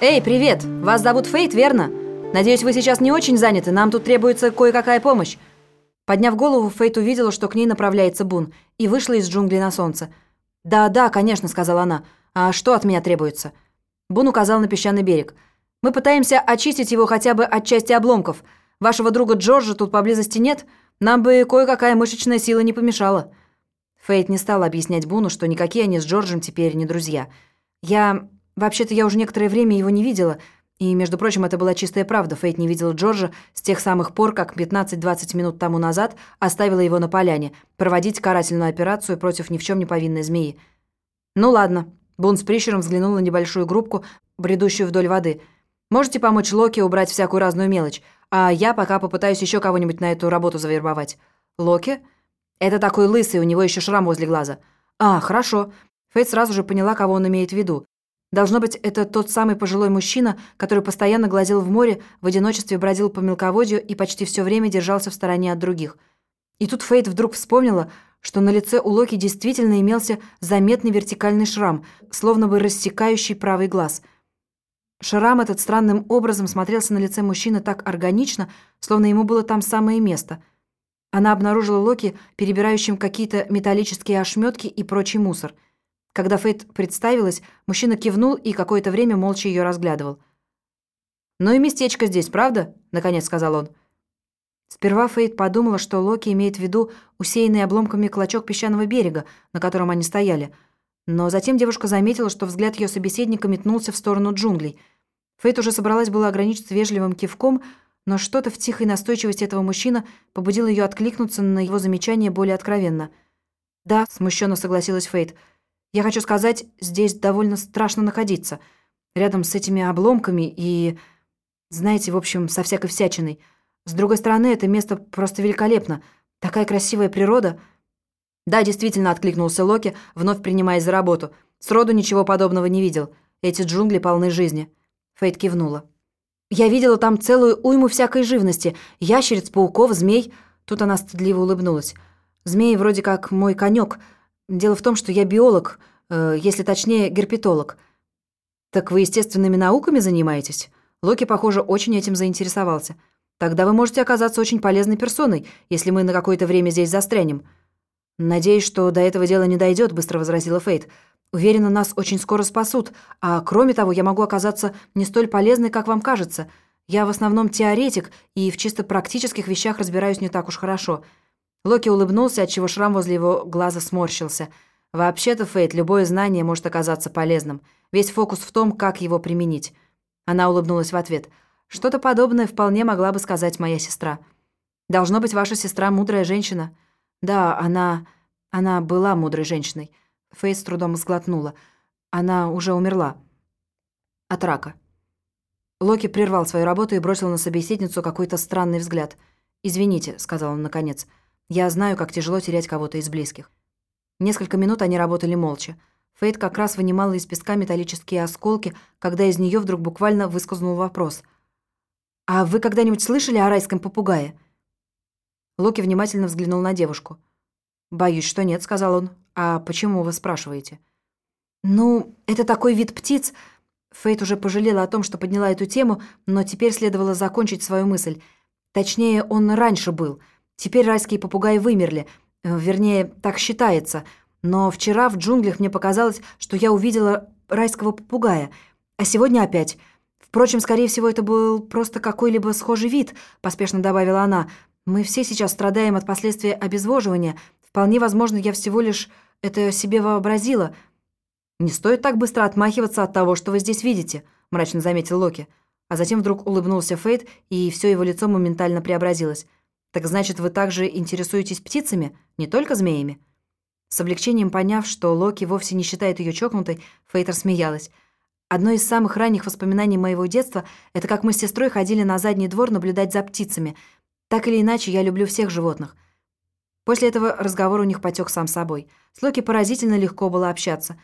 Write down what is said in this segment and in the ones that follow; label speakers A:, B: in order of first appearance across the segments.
A: Эй, привет! Вас зовут Фейт, верно? Надеюсь, вы сейчас не очень заняты, нам тут требуется кое-какая помощь. Подняв голову, Фейт увидела, что к ней направляется Бун, и вышла из джунглей на солнце. «Да, да, конечно», — сказала она. «А что от меня требуется?» Бун указал на песчаный берег. «Мы пытаемся очистить его хотя бы от части обломков. Вашего друга Джорджа тут поблизости нет. Нам бы кое-какая мышечная сила не помешала». Фейт не стала объяснять Буну, что никакие они с Джорджем теперь не друзья. «Я... Вообще-то я уже некоторое время его не видела», и, между прочим, это была чистая правда. Фейт не видела Джорджа с тех самых пор, как 15-20 минут тому назад оставила его на поляне, проводить карательную операцию против ни в чем не повинной змеи. «Ну ладно». Бун с прищуром взглянул на небольшую группку, бредущую вдоль воды. «Можете помочь Локи убрать всякую разную мелочь, а я пока попытаюсь еще кого-нибудь на эту работу завербовать». «Локи?» «Это такой лысый, у него еще шрам возле глаза». «А, хорошо». Фейт сразу же поняла, кого он имеет в виду. Должно быть, это тот самый пожилой мужчина, который постоянно глазел в море, в одиночестве бродил по мелководью и почти все время держался в стороне от других. И тут Фейт вдруг вспомнила, что на лице у Локи действительно имелся заметный вертикальный шрам, словно бы рассекающий правый глаз. Шрам этот странным образом смотрелся на лице мужчины так органично, словно ему было там самое место. Она обнаружила Локи, перебирающим какие-то металлические ошметки и прочий мусор – когда Фейт представилась, мужчина кивнул и какое-то время молча ее разглядывал. «Ну и местечко здесь, правда?» — наконец сказал он. Сперва Фейт подумала, что Локи имеет в виду усеянный обломками клочок песчаного берега, на котором они стояли. Но затем девушка заметила, что взгляд ее собеседника метнулся в сторону джунглей. Фейт уже собралась было ограничиться вежливым кивком, но что-то в тихой настойчивости этого мужчины побудило ее откликнуться на его замечание более откровенно. «Да», — смущенно согласилась Фейт, — я хочу сказать, здесь довольно страшно находиться. Рядом с этими обломками и... Знаете, в общем, со всякой всячиной. С другой стороны, это место просто великолепно. Такая красивая природа. Да, действительно, откликнулся Локи, вновь принимаясь за работу. Сроду ничего подобного не видел. Эти джунгли полны жизни. Фейт кивнула. Я видела там целую уйму всякой живности. Ящериц, пауков, змей. Тут она стыдливо улыбнулась. Змеи вроде как мой конек. Дело в том, что я биолог, э, если точнее, герпетолог. Так вы естественными науками занимаетесь? Локи, похоже, очень этим заинтересовался. Тогда вы можете оказаться очень полезной персоной, если мы на какое-то время здесь застрянем. Надеюсь, что до этого дела не дойдет, быстро возразила Фейт. Уверена, нас очень скоро спасут, а кроме того, я могу оказаться не столь полезной, как вам кажется. Я в основном теоретик и в чисто практических вещах разбираюсь не так уж хорошо. Локи улыбнулся, отчего шрам возле его глаза сморщился. «Вообще-то, Фейт, любое знание может оказаться полезным. Весь фокус в том, как его применить». Она улыбнулась в ответ. «Что-то подобное вполне могла бы сказать моя сестра. Должно быть, ваша сестра мудрая женщина». «Да, она... она была мудрой женщиной». Фейт с трудом сглотнула. «Она уже умерла. От рака». Локи прервал свою работу и бросил на собеседницу какой-то странный взгляд. «Извините», — сказал он наконец. Я знаю, как тяжело терять кого-то из близких. Несколько минут они работали молча. Фейт как раз вынимала из песка металлические осколки, когда из нее вдруг буквально выскользнул вопрос. «А вы когда-нибудь слышали о райском попугае?» Локи внимательно взглянул на девушку. «Боюсь, что нет», — сказал он. «А почему вы спрашиваете?» «Ну, это такой вид птиц...» Фейт уже пожалела о том, что подняла эту тему, но теперь следовало закончить свою мысль. Точнее, он раньше был — Теперь райские попугаи вымерли. Э, вернее, так считается. Но вчера в джунглях мне показалось, что я увидела райского попугая. А сегодня опять. Впрочем, скорее всего, это был просто какой-либо схожий вид, поспешно добавила она. Мы все сейчас страдаем от последствий обезвоживания. Вполне возможно, я всего лишь это себе вообразила. Не стоит так быстро отмахиваться от того, что вы здесь видите, мрачно заметил Локи. А затем вдруг улыбнулся Фейт, и все его лицо моментально преобразилось. «Так значит, вы также интересуетесь птицами, не только змеями?» С облегчением поняв, что Локи вовсе не считает ее чокнутой, Фейтер смеялась. «Одно из самых ранних воспоминаний моего детства — это как мы с сестрой ходили на задний двор наблюдать за птицами. Так или иначе, я люблю всех животных». После этого разговор у них потек сам собой. С Локи поразительно легко было общаться.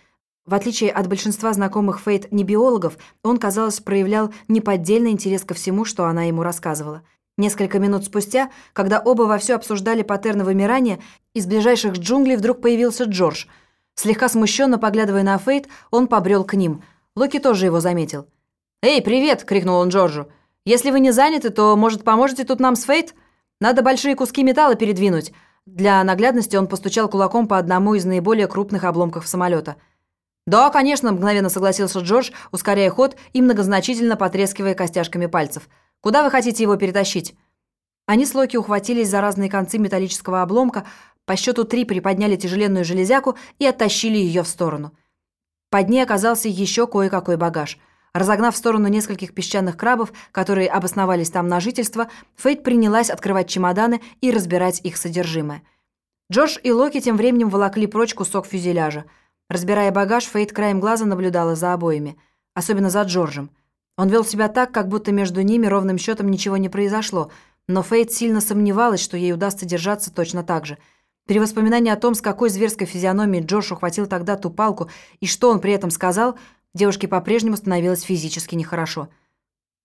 A: В отличие от большинства знакомых Фейт не биологов, он, казалось, проявлял неподдельный интерес ко всему, что она ему рассказывала — Несколько минут спустя, когда оба вовсю обсуждали паттерны вымирания, из ближайших джунглей вдруг появился Джордж. Слегка смущенно поглядывая на Фейт, он побрел к ним. Локи тоже его заметил. «Эй, привет!» — крикнул он Джорджу. «Если вы не заняты, то, может, поможете тут нам с Фейт? Надо большие куски металла передвинуть». Для наглядности он постучал кулаком по одному из наиболее крупных обломков самолета. «Да, конечно», — мгновенно согласился Джордж, ускоряя ход и многозначительно потрескивая костяшками пальцев. «Куда вы хотите его перетащить?» Они с Локи ухватились за разные концы металлического обломка, по счету три приподняли тяжеленную железяку и оттащили ее в сторону. Под ней оказался еще кое-какой багаж. Разогнав в сторону нескольких песчаных крабов, которые обосновались там на жительство, Фейт принялась открывать чемоданы и разбирать их содержимое. Джордж и Локи тем временем волокли прочь кусок фюзеляжа. Разбирая багаж, Фейт краем глаза наблюдала за обоими, особенно за Джорджем. Он вел себя так, как будто между ними ровным счетом ничего не произошло, но Фейт сильно сомневалась, что ей удастся держаться точно так же – при воспоминании о том, с какой зверской физиономией Джош ухватил тогда ту палку и что он при этом сказал, девушке по-прежнему становилось физически нехорошо.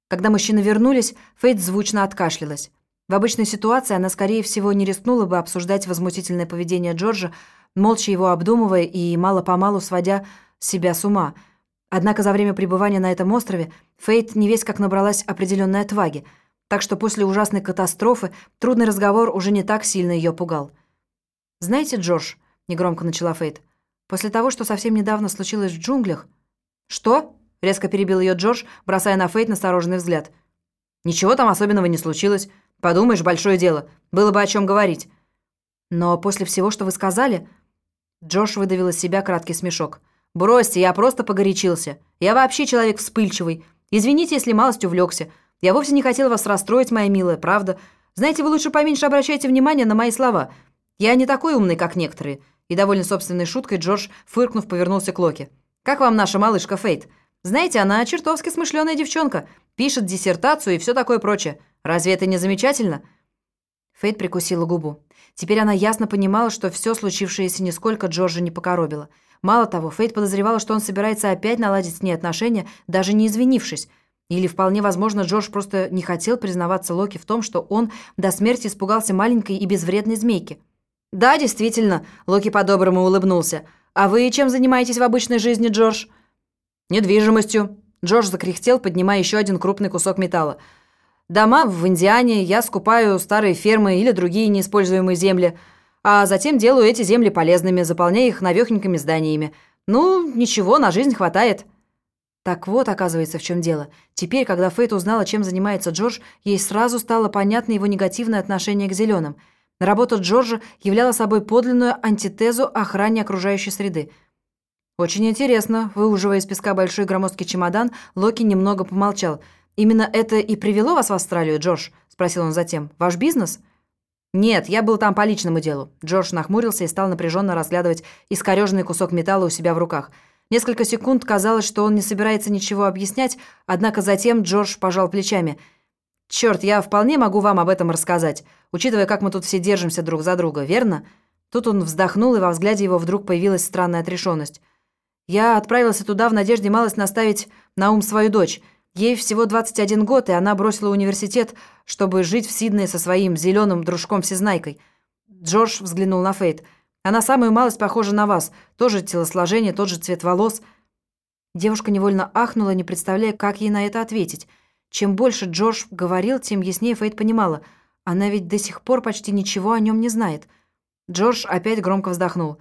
A: Когда мужчины вернулись, Фейт звучно откашлялась. В обычной ситуации она, скорее всего, не рискнула бы обсуждать возмутительное поведение Джорджа, молча его обдумывая и мало-помалу сводя себя с ума. Однако за время пребывания на этом острове Фейт не весь как набралась определенной отваги, так что после ужасной катастрофы трудный разговор уже не так сильно ее пугал. «Знаете, Джордж», — негромко начала Фейт, «после того, что совсем недавно случилось в джунглях...» «Что?» — резко перебил ее Джордж, бросая на Фейт настороженный взгляд. «Ничего там особенного не случилось. Подумаешь, большое дело. Было бы о чем говорить». «Но после всего, что вы сказали...» Джордж выдавил из себя краткий смешок. «Бросьте, я просто погорячился. Я вообще человек вспыльчивый. Извините, если малость увлекся. Я вовсе не хотел вас расстроить, моя милая, правда. Знаете, вы лучше поменьше обращайте внимание на мои слова. «Я не такой умный, как некоторые». И, довольно собственной шуткой, Джордж, фыркнув, повернулся к Локи. «Как вам наша малышка Фейт? Знаете, она чертовски смышленая девчонка. Пишет диссертацию и все такое прочее. Разве это не замечательно?» Фейт прикусила губу. Теперь она ясно понимала, что все случившееся нисколько Джорджа не покоробило. Мало того, Фейт подозревала, что он собирается опять наладить с ней отношения, даже не извинившись. Или, вполне возможно, Джордж просто не хотел признаваться Локи в том, что он до смерти испугался маленькой и безвредной змейки. «Да, действительно», — Локи по-доброму улыбнулся. «А вы чем занимаетесь в обычной жизни, Джордж?» «Недвижимостью». Джордж закряхтел, поднимая еще один крупный кусок металла. «Дома в Индиане, я скупаю старые фермы или другие неиспользуемые земли, а затем делаю эти земли полезными, заполняя их навехенькими зданиями. Ну, ничего, на жизнь хватает». Так вот, оказывается, в чем дело. Теперь, когда Фейт узнала, чем занимается Джордж, ей сразу стало понятно его негативное отношение к зеленым — Работа Джорджа являла собой подлинную антитезу охране окружающей среды. «Очень интересно», — выуживая из песка большой громоздкий чемодан, Локи немного помолчал. «Именно это и привело вас в Австралию, Джордж?» — спросил он затем. «Ваш бизнес?» «Нет, я был там по личному делу». Джордж нахмурился и стал напряженно разглядывать искореженный кусок металла у себя в руках. Несколько секунд казалось, что он не собирается ничего объяснять, однако затем Джордж пожал плечами — «Черт, я вполне могу вам об этом рассказать, учитывая, как мы тут все держимся друг за друга, верно?» Тут он вздохнул, и во взгляде его вдруг появилась странная отрешенность. «Я отправился туда в надежде малость наставить на ум свою дочь. Ей всего 21 год, и она бросила университет, чтобы жить в Сиднее со своим зеленым дружком-всезнайкой». Джордж взглянул на Фейт. «Она самую малость похожа на вас. Тоже телосложение, тот же цвет волос». Девушка невольно ахнула, не представляя, как ей на это ответить. Чем больше Джордж говорил, тем яснее Фейт понимала. Она ведь до сих пор почти ничего о нем не знает. Джордж опять громко вздохнул.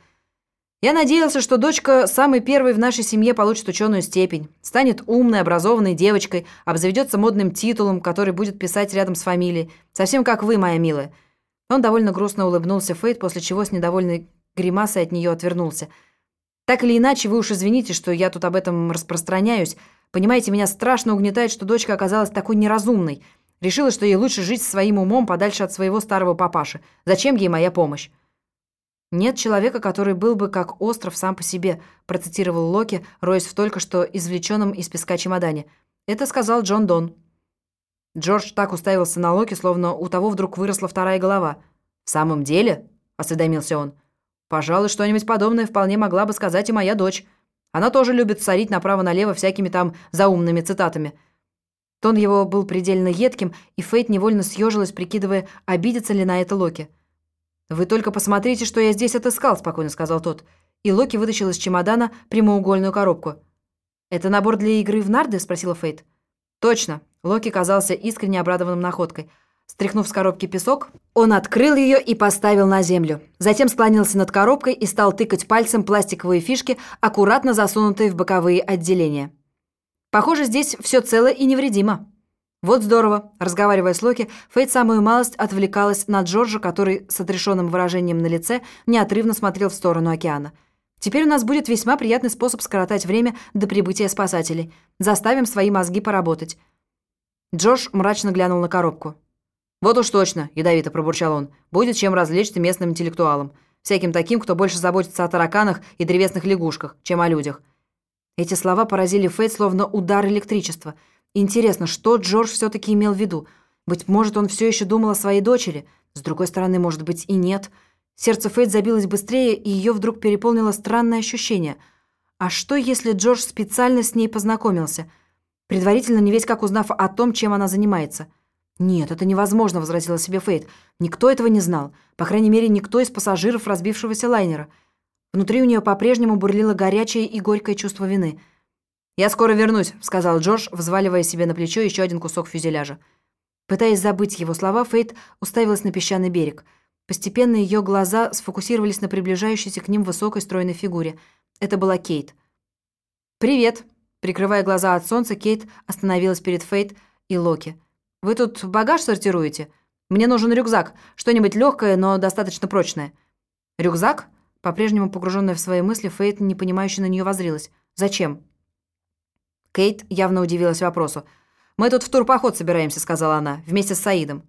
A: «Я надеялся, что дочка самой первой в нашей семье получит ученую степень, станет умной, образованной девочкой, обзаведется модным титулом, который будет писать рядом с фамилией. Совсем как вы, моя милая». Он довольно грустно улыбнулся Фейт, после чего с недовольной гримасой от нее отвернулся. «Так или иначе, вы уж извините, что я тут об этом распространяюсь, Понимаете, меня страшно угнетает, что дочка оказалась такой неразумной. Решила, что ей лучше жить своим умом подальше от своего старого папаши. Зачем ей моя помощь? «Нет человека, который был бы как остров сам по себе», процитировал Локи, роясь в только что извлеченном из песка чемодане. Это сказал Джон Дон. Джордж так уставился на Локи, словно у того вдруг выросла вторая голова. «В самом деле?» – осведомился он. «Пожалуй, что-нибудь подобное вполне могла бы сказать и моя дочь». Она тоже любит сорить направо-налево всякими там заумными цитатами. Тон его был предельно едким, и Фейт невольно съежилась, прикидывая, обидится ли на это Локи. «Вы только посмотрите, что я здесь отыскал», — спокойно сказал тот. И Локи вытащил из чемодана прямоугольную коробку. «Это набор для игры в нарды?» — спросила Фейт. Точно. Локи казался искренне обрадованным находкой. Стряхнув с коробки песок, он открыл ее и поставил на землю. Затем склонился над коробкой и стал тыкать пальцем пластиковые фишки, аккуратно засунутые в боковые отделения. Похоже, здесь все цело и невредимо. Вот здорово. Разговаривая с Локи, Фейт самую малость отвлекалась на Джорджа, который с отрешенным выражением на лице неотрывно смотрел в сторону океана. Теперь у нас будет весьма приятный способ скоротать время до прибытия спасателей. Заставим свои мозги поработать. Джордж мрачно глянул на коробку. «Вот уж точно», — ядовито пробурчал он, — «будет чем развлечься местным интеллектуалам. Всяким таким, кто больше заботится о тараканах и древесных лягушках, чем о людях». Эти слова поразили Фейт словно удар электричества. Интересно, что Джордж все таки имел в виду? Быть может, он все еще думал о своей дочери. С другой стороны, может быть, и нет. Сердце Фейт забилось быстрее, и ее вдруг переполнило странное ощущение. А что, если Джордж специально с ней познакомился? Предварительно не весь как узнав о том, чем она занимается – «Нет, это невозможно», — возразила себе Фейт. «Никто этого не знал. По крайней мере, никто из пассажиров разбившегося лайнера». Внутри у нее по-прежнему бурлило горячее и горькое чувство вины. «Я скоро вернусь», — сказал Джордж, взваливая себе на плечо еще один кусок фюзеляжа. Пытаясь забыть его слова, Фейт уставилась на песчаный берег. Постепенно ее глаза сфокусировались на приближающейся к ним высокой стройной фигуре. Это была Кейт. «Привет!» Прикрывая глаза от солнца, Кейт остановилась перед Фейт и Локи. Вы тут багаж сортируете? Мне нужен рюкзак, что-нибудь легкое, но достаточно прочное». «Рюкзак?» По-прежнему погруженная в свои мысли, Фейт, непонимающе на нее возрилась. «Зачем?» Кейт явно удивилась вопросу. «Мы тут в турпоход собираемся», — сказала она, — «вместе с Саидом».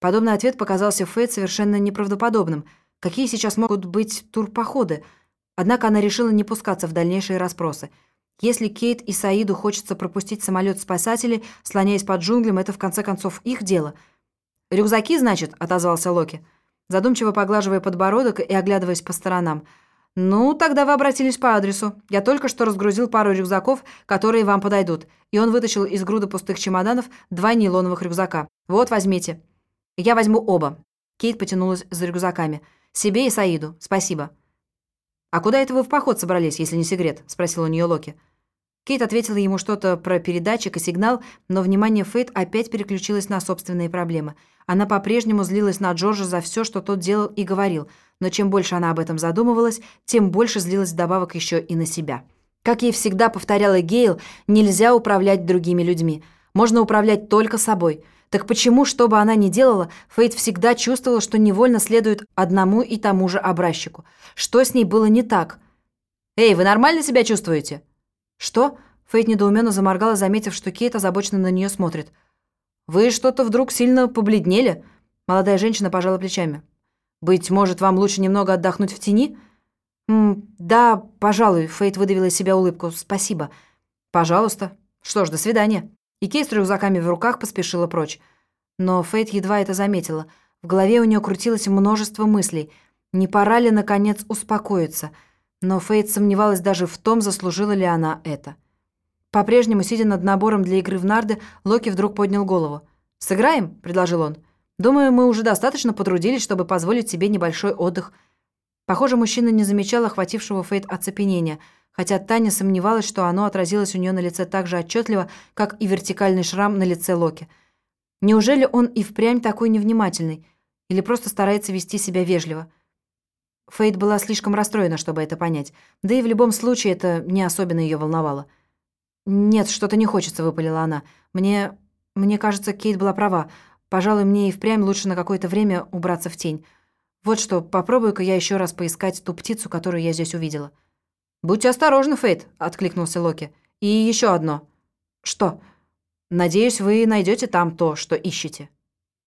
A: Подобный ответ показался Фейт совершенно неправдоподобным. Какие сейчас могут быть турпоходы? Однако она решила не пускаться в дальнейшие расспросы — если Кейт и Саиду хочется пропустить самолет спасателей, слоняясь под джунглям, это в конце концов их дело. «Рюкзаки, значит?» — отозвался Локи, задумчиво поглаживая подбородок и оглядываясь по сторонам. «Ну, тогда вы обратились по адресу. Я только что разгрузил пару рюкзаков, которые вам подойдут». И он вытащил из груды пустых чемоданов два нейлоновых рюкзака. «Вот, возьмите». «Я возьму оба». Кейт потянулась за рюкзаками. «Себе и Саиду. Спасибо». «А куда это вы в поход собрались, если не секрет?» — спросил у нее Локи. Кейт ответила ему что-то про передатчик и сигнал, но внимание Фейт опять переключилось на собственные проблемы. Она по-прежнему злилась на Джорджа за все, что тот делал и говорил, но чем больше она об этом задумывалась, тем больше злилась вдобавок еще и на себя. Как ей всегда повторяла Гейл, нельзя управлять другими людьми. Можно управлять только собой – так почему, что бы она ни делала, Фейт всегда чувствовала, что невольно следует одному и тому же образчику? Что с ней было не так? «Эй, вы нормально себя чувствуете?» «Что?» Фейт недоуменно заморгала, заметив, что Кейт озабоченно на нее смотрит. «Вы что-то вдруг сильно побледнели?» Молодая женщина пожала плечами. «Быть может, вам лучше немного отдохнуть в тени?» «М «Да, пожалуй», — Фейт выдавила из себя улыбку. «Спасибо». «Пожалуйста. Что ж, до свидания». И Кей с рюкзаками в руках поспешила прочь. Но Фейт едва это заметила. В голове у нее крутилось множество мыслей. Не пора ли, наконец, успокоиться? Но Фейт сомневалась даже в том, заслужила ли она это. По-прежнему, сидя над набором для игры в нарды, Локи вдруг поднял голову. «Сыграем?» – предложил он. «Думаю, мы уже достаточно потрудились, чтобы позволить себе небольшой отдых». Похоже, мужчина не замечал охватившего Фейт оцепенения – хотя Таня сомневалась, что оно отразилось у нее на лице так же отчетливо, как и вертикальный шрам на лице Локи. Неужели он и впрямь такой невнимательный? Или просто старается вести себя вежливо? Фейт была слишком расстроена, чтобы это понять. Да и в любом случае это не особенно ее волновало. «Нет, что-то не хочется», — выпалила она. «Мне... мне кажется, Кейт была права. Пожалуй, мне и впрямь лучше на какое-то время убраться в тень. Вот что, попробую-ка я еще раз поискать ту птицу, которую я здесь увидела». «Будьте осторожны, Фейт», — откликнулся Локи. «И еще одно». «Что?» «Надеюсь, вы найдете там то, что ищете».